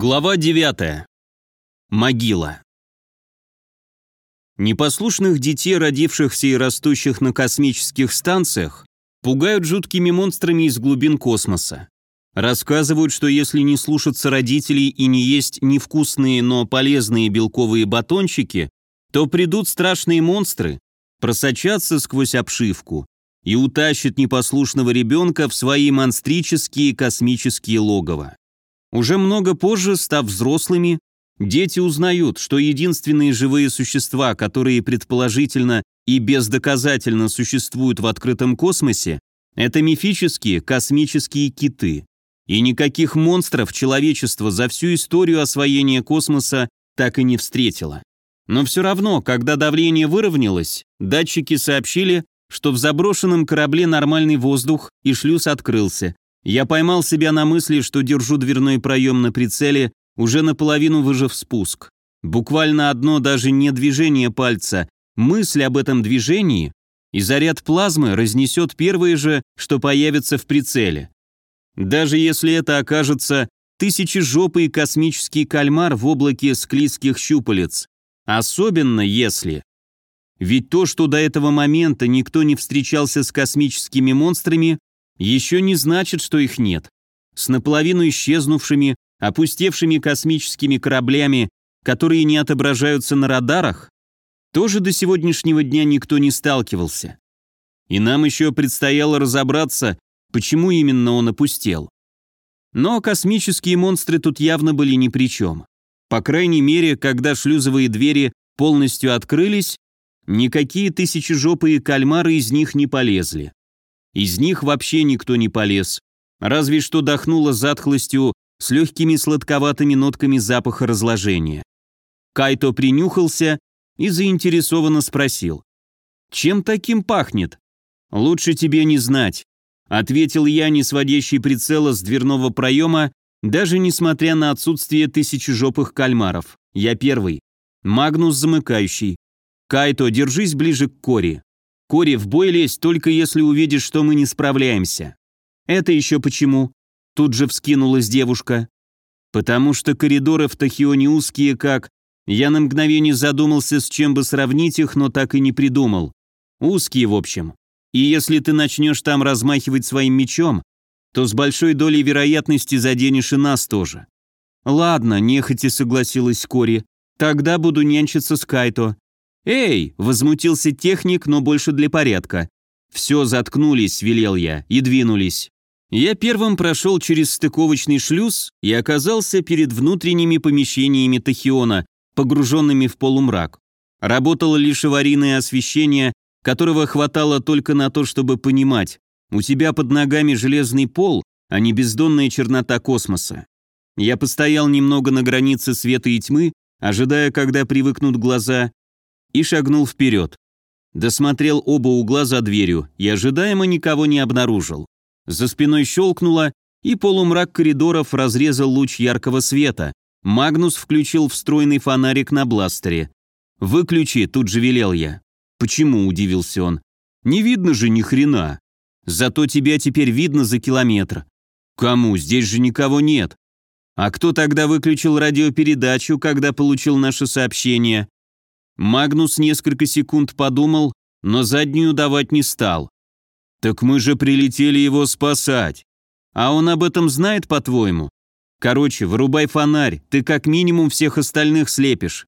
Глава 9. Могила. Непослушных детей, родившихся и растущих на космических станциях, пугают жуткими монстрами из глубин космоса. Рассказывают, что если не слушаться родителей и не есть невкусные, но полезные белковые батончики, то придут страшные монстры, просочатся сквозь обшивку и утащат непослушного ребенка в свои монстрические космические логово. Уже много позже, став взрослыми, дети узнают, что единственные живые существа, которые предположительно и бездоказательно существуют в открытом космосе, это мифические космические киты. И никаких монстров человечество за всю историю освоения космоса так и не встретило. Но все равно, когда давление выровнялось, датчики сообщили, что в заброшенном корабле нормальный воздух и шлюз открылся, я поймал себя на мысли, что держу дверной проем на прицеле, уже наполовину выжив спуск. Буквально одно даже не движение пальца, мысль об этом движении, и заряд плазмы разнесет первое же, что появится в прицеле. Даже если это окажется тысячежопый космический кальмар в облаке склизких щупалец. Особенно если... Ведь то, что до этого момента никто не встречался с космическими монстрами, еще не значит, что их нет. С наполовину исчезнувшими, опустевшими космическими кораблями, которые не отображаются на радарах, тоже до сегодняшнего дня никто не сталкивался. И нам еще предстояло разобраться, почему именно он опустел. Но космические монстры тут явно были ни при чем. По крайней мере, когда шлюзовые двери полностью открылись, никакие тысячежопые кальмары из них не полезли. Из них вообще никто не полез. Разве что дохнуло затхлостью с легкими сладковатыми нотками запаха разложения. Кайто принюхался и заинтересованно спросил. «Чем таким пахнет?» «Лучше тебе не знать», — ответил я, не сводящий прицела с дверного проема, даже несмотря на отсутствие тысячежопых кальмаров. Я первый. Магнус замыкающий. Кайто, держись ближе к Кори. Кори, в бой лезь, только если увидишь, что мы не справляемся. Это еще почему? Тут же вскинулась девушка. Потому что коридоры в Тахионе узкие, как... Я на мгновение задумался, с чем бы сравнить их, но так и не придумал. Узкие, в общем. И если ты начнешь там размахивать своим мечом, то с большой долей вероятности заденешь и нас тоже. Ладно, нехотя согласилась Кори. Тогда буду нянчиться с Кайто. «Эй!» – возмутился техник, но больше для порядка. «Все, заткнулись», – велел я, и двинулись. Я первым прошел через стыковочный шлюз и оказался перед внутренними помещениями Тахиона, погруженными в полумрак. Работало лишь аварийное освещение, которого хватало только на то, чтобы понимать, у тебя под ногами железный пол, а не бездонная чернота космоса. Я постоял немного на границе света и тьмы, ожидая, когда привыкнут глаза, и шагнул вперед. Досмотрел оба угла за дверью и ожидаемо никого не обнаружил. За спиной щелкнуло, и полумрак коридоров разрезал луч яркого света. Магнус включил встроенный фонарик на бластере. «Выключи», тут же велел я. «Почему?» – удивился он. «Не видно же ни хрена. Зато тебя теперь видно за километр». «Кому? Здесь же никого нет». «А кто тогда выключил радиопередачу, когда получил наше сообщение?» Магнус несколько секунд подумал, но заднюю давать не стал. «Так мы же прилетели его спасать. А он об этом знает, по-твоему? Короче, вырубай фонарь, ты как минимум всех остальных слепишь».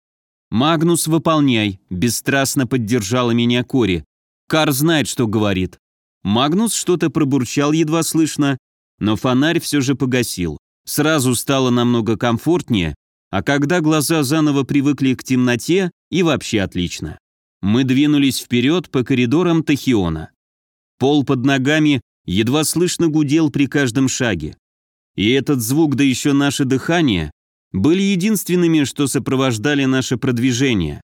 «Магнус, выполняй», – бесстрастно поддержала меня Кори. «Кар знает, что говорит». Магнус что-то пробурчал едва слышно, но фонарь все же погасил. Сразу стало намного комфортнее, а когда глаза заново привыкли к темноте, и вообще отлично. Мы двинулись вперед по коридорам Тахиона. Пол под ногами едва слышно гудел при каждом шаге. И этот звук, да еще наше дыхание, были единственными, что сопровождали наше продвижение.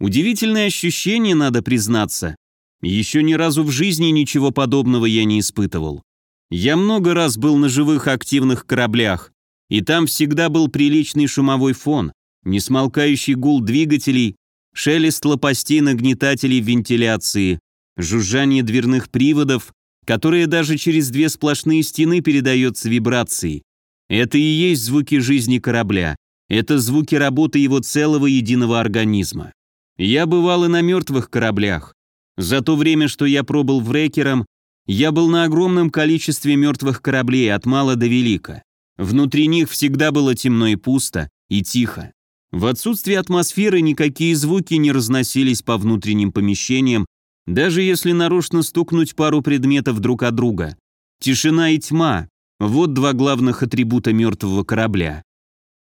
Удивительное ощущение, надо признаться. Еще ни разу в жизни ничего подобного я не испытывал. Я много раз был на живых активных кораблях, и там всегда был приличный шумовой фон, несмолкающий гул двигателей, шелест лопастей нагнетателей вентиляции, жужжание дверных приводов, которые даже через две сплошные стены передается вибрацией. Это и есть звуки жизни корабля. Это звуки работы его целого единого организма. Я бывал и на мертвых кораблях. За то время, что я пробыл в Рекером, я был на огромном количестве мертвых кораблей от мала до велика. Внутри них всегда было темно и пусто, и тихо. В отсутствие атмосферы никакие звуки не разносились по внутренним помещениям, даже если нарочно стукнуть пару предметов друг от друга. Тишина и тьма – вот два главных атрибута мертвого корабля.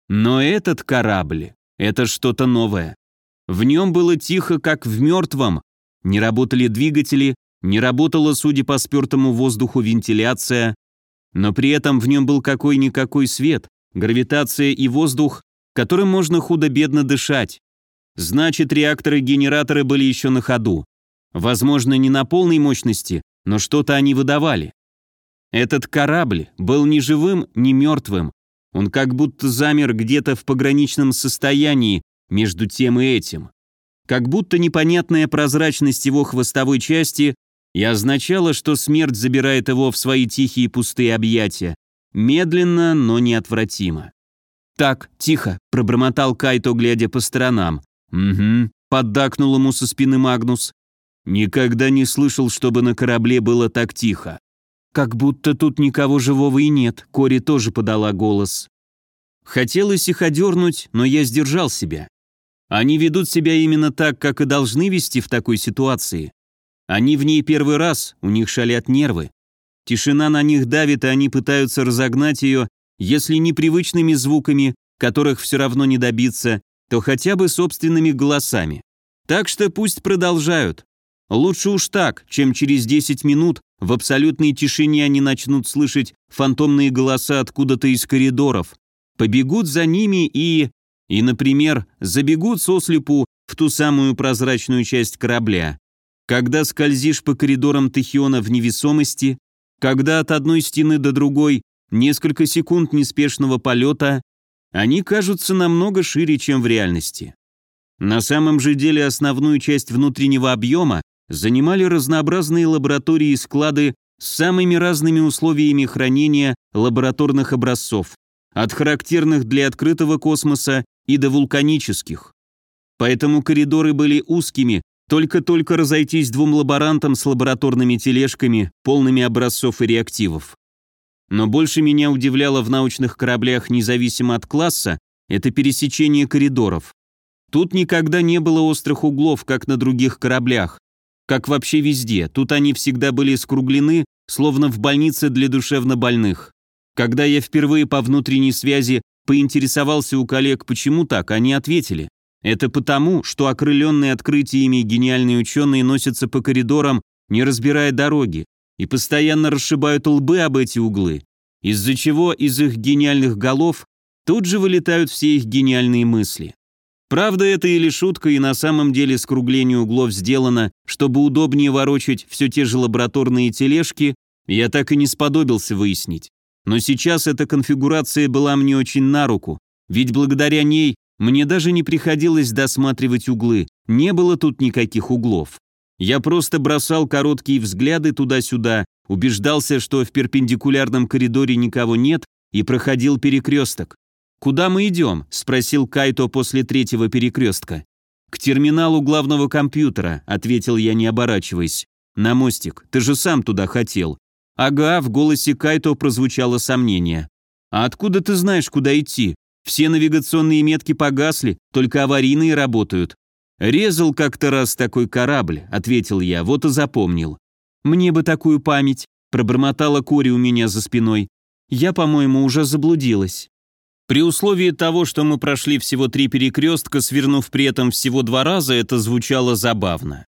Но этот корабль – это что-то новое. В нем было тихо, как в мертвом. Не работали двигатели, не работала, судя по спертому воздуху, вентиляция. Но при этом в нем был какой-никакой свет, гравитация и воздух, которым можно худо-бедно дышать. Значит, реакторы-генераторы были еще на ходу. Возможно, не на полной мощности, но что-то они выдавали. Этот корабль был ни живым, ни мертвым. Он как будто замер где-то в пограничном состоянии между тем и этим. Как будто непонятная прозрачность его хвостовой части и означала, что смерть забирает его в свои тихие пустые объятия, медленно, но неотвратимо. «Так, тихо», — пробормотал Кайто, глядя по сторонам. «Угу», — поддакнул ему со спины Магнус. Никогда не слышал, чтобы на корабле было так тихо. Как будто тут никого живого и нет, Кори тоже подала голос. Хотелось их одернуть, но я сдержал себя. Они ведут себя именно так, как и должны вести в такой ситуации. Они в ней первый раз, у них шалят нервы. Тишина на них давит, и они пытаются разогнать ее, если не привычными звуками, которых все равно не добиться, то хотя бы собственными голосами. Так что пусть продолжают. Лучше уж так, чем через 10 минут в абсолютной тишине они начнут слышать фантомные голоса откуда-то из коридоров, побегут за ними и... и, например, забегут сослепу в ту самую прозрачную часть корабля. Когда скользишь по коридорам Тахиона в невесомости, когда от одной стены до другой несколько секунд неспешного полета, они кажутся намного шире, чем в реальности. На самом же деле основную часть внутреннего объема занимали разнообразные лаборатории и склады с самыми разными условиями хранения лабораторных образцов, от характерных для открытого космоса и до вулканических. Поэтому коридоры были узкими, только-только разойтись двум лаборантам с лабораторными тележками, полными образцов и реактивов. Но больше меня удивляло в научных кораблях, независимо от класса, это пересечение коридоров. Тут никогда не было острых углов, как на других кораблях, как вообще везде, тут они всегда были скруглены, словно в больнице для душевнобольных. Когда я впервые по внутренней связи поинтересовался у коллег, почему так, они ответили. Это потому, что окрыленные открытиями гениальные ученые носятся по коридорам, не разбирая дороги, и постоянно расшибают лбы об эти углы, из-за чего из их гениальных голов тут же вылетают все их гениальные мысли. Правда, это или шутка, и на самом деле скругление углов сделано, чтобы удобнее ворочать все те же лабораторные тележки, я так и не сподобился выяснить. Но сейчас эта конфигурация была мне очень на руку, ведь благодаря ней мне даже не приходилось досматривать углы, не было тут никаких углов. Я просто бросал короткие взгляды туда-сюда, убеждался, что в перпендикулярном коридоре никого нет, и проходил перекресток. «Куда мы идем?» – спросил Кайто после третьего перекрестка. «К терминалу главного компьютера», – ответил я, не оборачиваясь. «На мостик. Ты же сам туда хотел». «Ага», – в голосе Кайто прозвучало сомнение. «А откуда ты знаешь, куда идти? Все навигационные метки погасли, только аварийные работают». «Резал как-то раз такой корабль», – ответил я, вот и запомнил. «Мне бы такую память», – пробормотала Кори у меня за спиной. «Я, по-моему, уже заблудилась». При условии того, что мы прошли всего три перекрестка, свернув при этом всего два раза, это звучало забавно.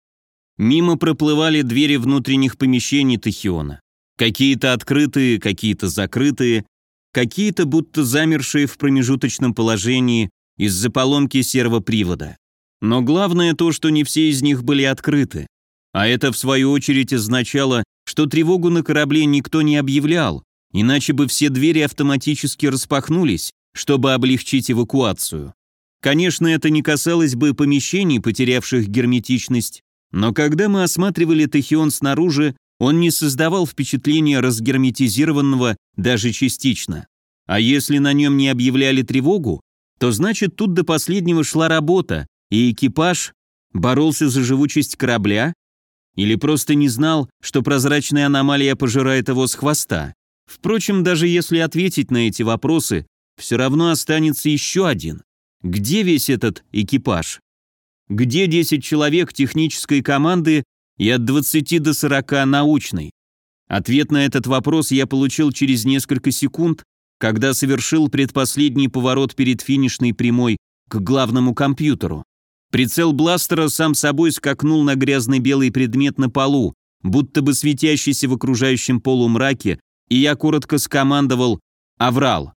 Мимо проплывали двери внутренних помещений Тахиона. Какие-то открытые, какие-то закрытые, какие-то будто замершие в промежуточном положении из-за поломки сервопривода. Но главное то, что не все из них были открыты. А это, в свою очередь, означало, что тревогу на корабле никто не объявлял, иначе бы все двери автоматически распахнулись, чтобы облегчить эвакуацию. Конечно, это не касалось бы помещений, потерявших герметичность, но когда мы осматривали Тахион снаружи, он не создавал впечатления разгерметизированного даже частично. А если на нем не объявляли тревогу, то значит тут до последнего шла работа, и экипаж боролся за живучесть корабля или просто не знал, что прозрачная аномалия пожирает его с хвоста. Впрочем, даже если ответить на эти вопросы, все равно останется еще один. Где весь этот экипаж? Где 10 человек технической команды и от 20 до 40 научной? Ответ на этот вопрос я получил через несколько секунд, когда совершил предпоследний поворот перед финишной прямой к главному компьютеру. Прицел бластера сам собой скакнул на грязный белый предмет на полу, будто бы светящийся в окружающем полумраке, и я коротко скомандовал «Аврал».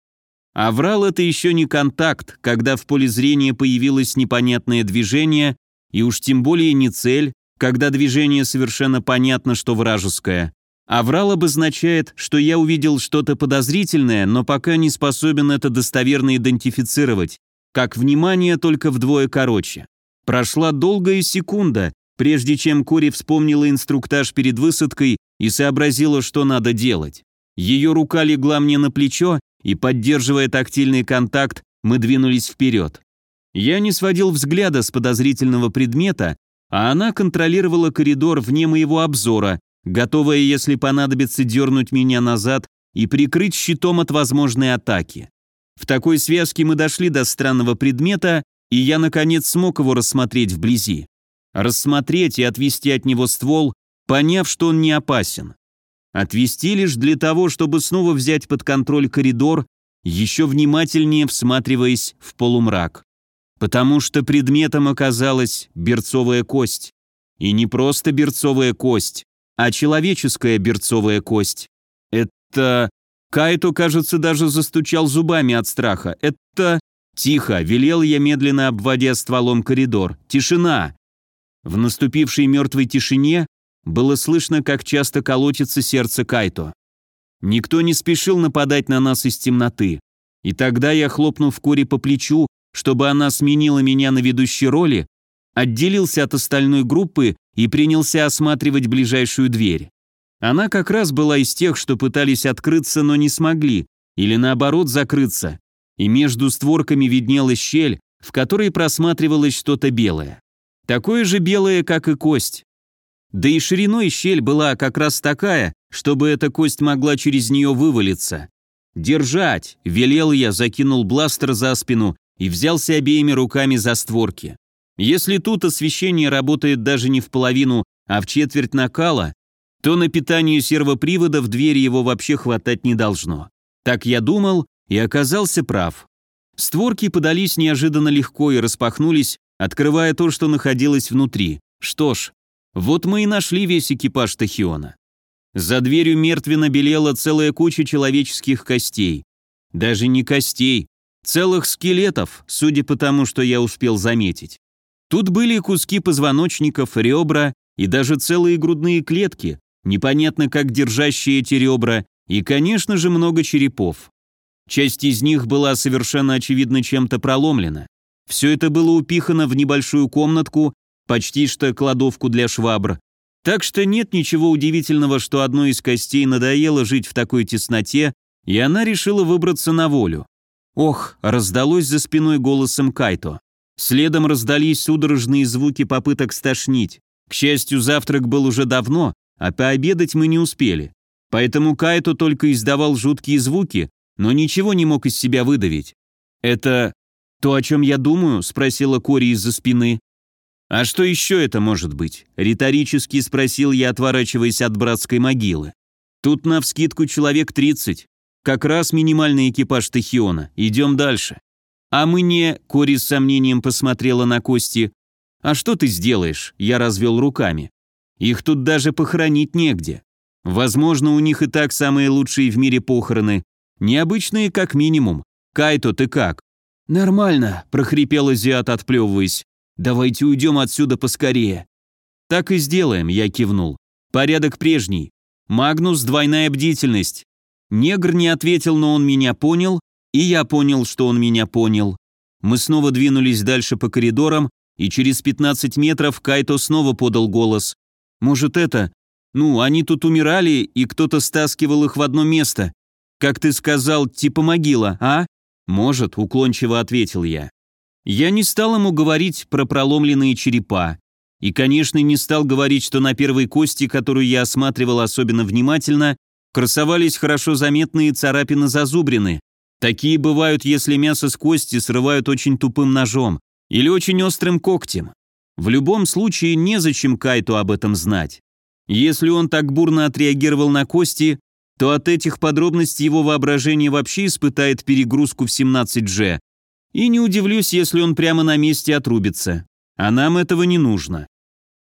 Аврал — это еще не контакт, когда в поле зрения появилось непонятное движение, и уж тем более не цель, когда движение совершенно понятно, что вражеское. Аврал обозначает, что я увидел что-то подозрительное, но пока не способен это достоверно идентифицировать, как внимание только вдвое короче. Прошла долгая секунда, прежде чем Кори вспомнила инструктаж перед высадкой и сообразила, что надо делать. Ее рука легла мне на плечо, и, поддерживая тактильный контакт, мы двинулись вперед. Я не сводил взгляда с подозрительного предмета, а она контролировала коридор вне моего обзора, готовая, если понадобится, дернуть меня назад и прикрыть щитом от возможной атаки. В такой связке мы дошли до странного предмета, и я, наконец, смог его рассмотреть вблизи. Рассмотреть и отвести от него ствол, поняв, что он не опасен. Отвести лишь для того, чтобы снова взять под контроль коридор, еще внимательнее всматриваясь в полумрак. Потому что предметом оказалась берцовая кость. И не просто берцовая кость, а человеческая берцовая кость. Это... Кайто, кажется, даже застучал зубами от страха. Это... Тихо, велел я, медленно обводя стволом коридор. Тишина. В наступившей мертвой тишине было слышно, как часто колотится сердце Кайто. Никто не спешил нападать на нас из темноты. И тогда я, хлопнув Кори по плечу, чтобы она сменила меня на ведущей роли, отделился от остальной группы и принялся осматривать ближайшую дверь. Она как раз была из тех, что пытались открыться, но не смогли, или наоборот закрыться, и между створками виднелась щель, в которой просматривалось что-то белое. Такое же белое, как и кость. Да и шириной щель была как раз такая, чтобы эта кость могла через нее вывалиться. «Держать!» – велел я, закинул бластер за спину и взялся обеими руками за створки. Если тут освещение работает даже не в половину, а в четверть накала, то на питание сервопривода в двери его вообще хватать не должно. Так я думал и оказался прав. Створки подались неожиданно легко и распахнулись, открывая то, что находилось внутри. Что ж, вот мы и нашли весь экипаж Тахиона. За дверью мертвенно белела целая куча человеческих костей. Даже не костей, целых скелетов, судя по тому, что я успел заметить. Тут были куски позвоночников, ребра и даже целые грудные клетки, непонятно как держащие эти ребра, и, конечно же, много черепов. Часть из них была совершенно очевидно чем-то проломлена. Все это было упихано в небольшую комнатку, почти что кладовку для швабр. Так что нет ничего удивительного, что одной из костей надоело жить в такой тесноте, и она решила выбраться на волю. Ох, раздалось за спиной голосом Кайто. Следом раздались судорожные звуки попыток стошнить. К счастью, завтрак был уже давно, а пообедать мы не успели. Поэтому Кайто только издавал жуткие звуки, но ничего не мог из себя выдавить. «Это то, о чем я думаю?» – спросила Кори из-за спины. «А что еще это может быть?» – риторически спросил я, отворачиваясь от братской могилы. «Тут навскидку человек 30. Как раз минимальный экипаж Тахиона. Идем дальше». «А мы не...» – Кори с сомнением посмотрела на кости. «А что ты сделаешь?» – я развел руками. «Их тут даже похоронить негде. Возможно, у них и так самые лучшие в мире похороны. Необычные как минимум. Кайто, ты как?» «Нормально», – прохрипел азиат, отплевываясь. «Давайте уйдем отсюда поскорее». «Так и сделаем», – я кивнул. «Порядок прежний. Магнус, двойная бдительность». Негр не ответил, но он меня понял, и я понял, что он меня понял. Мы снова двинулись дальше по коридорам, и через 15 метров Кайто снова подал голос. «Может, это? Ну, они тут умирали, и кто-то стаскивал их в одно место. Как ты сказал, типа могила, а?» «Может», — уклончиво ответил я. Я не стал ему говорить про проломленные черепа. И, конечно, не стал говорить, что на первой кости, которую я осматривал особенно внимательно, красовались хорошо заметные царапины-зазубрины. Такие бывают, если мясо с кости срывают очень тупым ножом или очень острым когтем. В любом случае, незачем Кайту об этом знать. Если он так бурно отреагировал на кости, то от этих подробностей его воображение вообще испытает перегрузку в 17G. И не удивлюсь, если он прямо на месте отрубится. А нам этого не нужно.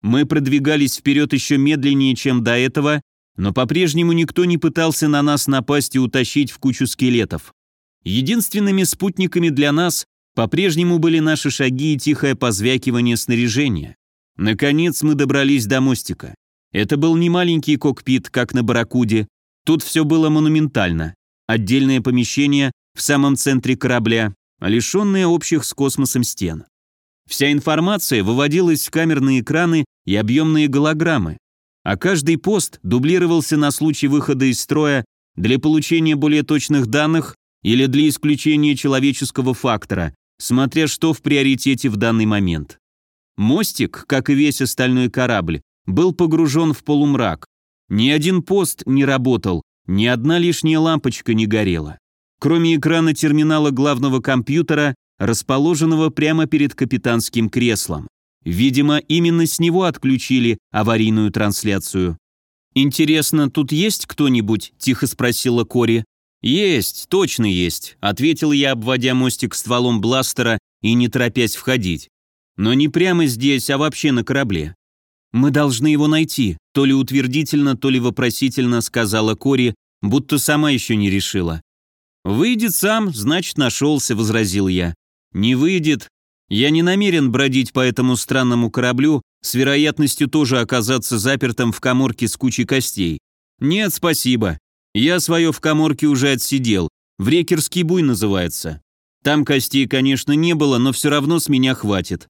Мы продвигались вперед еще медленнее, чем до этого, но по-прежнему никто не пытался на нас напасть и утащить в кучу скелетов. Единственными спутниками для нас по-прежнему были наши шаги и тихое позвякивание снаряжения. Наконец мы добрались до мостика. Это был не маленький кокпит, как на «Барракуде». Тут все было монументально. Отдельное помещение в самом центре корабля, лишенное общих с космосом стен. Вся информация выводилась в камерные экраны и объемные голограммы, а каждый пост дублировался на случай выхода из строя для получения более точных данных или для исключения человеческого фактора, смотря что в приоритете в данный момент. Мостик, как и весь остальной корабль, был погружен в полумрак. Ни один пост не работал, ни одна лишняя лампочка не горела. Кроме экрана терминала главного компьютера, расположенного прямо перед капитанским креслом. Видимо, именно с него отключили аварийную трансляцию. «Интересно, тут есть кто-нибудь?» – тихо спросила Кори. «Есть, точно есть», — ответил я, обводя мостик стволом бластера и не торопясь входить. «Но не прямо здесь, а вообще на корабле». «Мы должны его найти», — то ли утвердительно, то ли вопросительно сказала Кори, будто сама еще не решила. «Выйдет сам, значит, нашелся», — возразил я. «Не выйдет. Я не намерен бродить по этому странному кораблю с вероятностью тоже оказаться запертым в коморке с кучей костей. Нет, спасибо. Я свое в коморке уже отсидел. Врекерский буй называется. Там костей, конечно, не было, но все равно с меня хватит.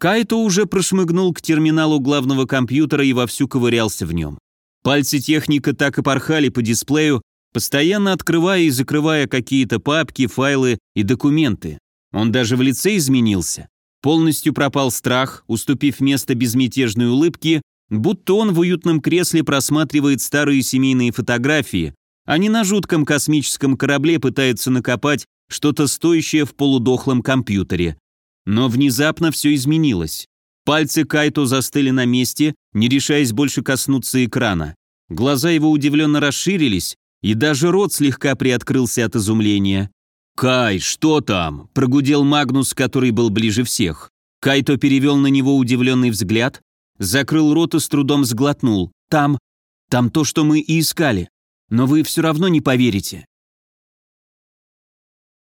Кайто уже прошмыгнул к терминалу главного компьютера и вовсю ковырялся в нем. Пальцы техника так и порхали по дисплею, постоянно открывая и закрывая какие-то папки, файлы и документы. Он даже в лице изменился. Полностью пропал страх, уступив место безмятежной улыбке Будто он в уютном кресле просматривает старые семейные фотографии, а не на жутком космическом корабле пытается накопать что-то стоящее в полудохлом компьютере. Но внезапно все изменилось. Пальцы Кайто застыли на месте, не решаясь больше коснуться экрана. Глаза его удивленно расширились, и даже рот слегка приоткрылся от изумления. «Кай, что там?» – прогудел Магнус, который был ближе всех. Кайто перевел на него удивленный взгляд, Закрыл рот и с трудом сглотнул. Там... Там то, что мы и искали. Но вы все равно не поверите.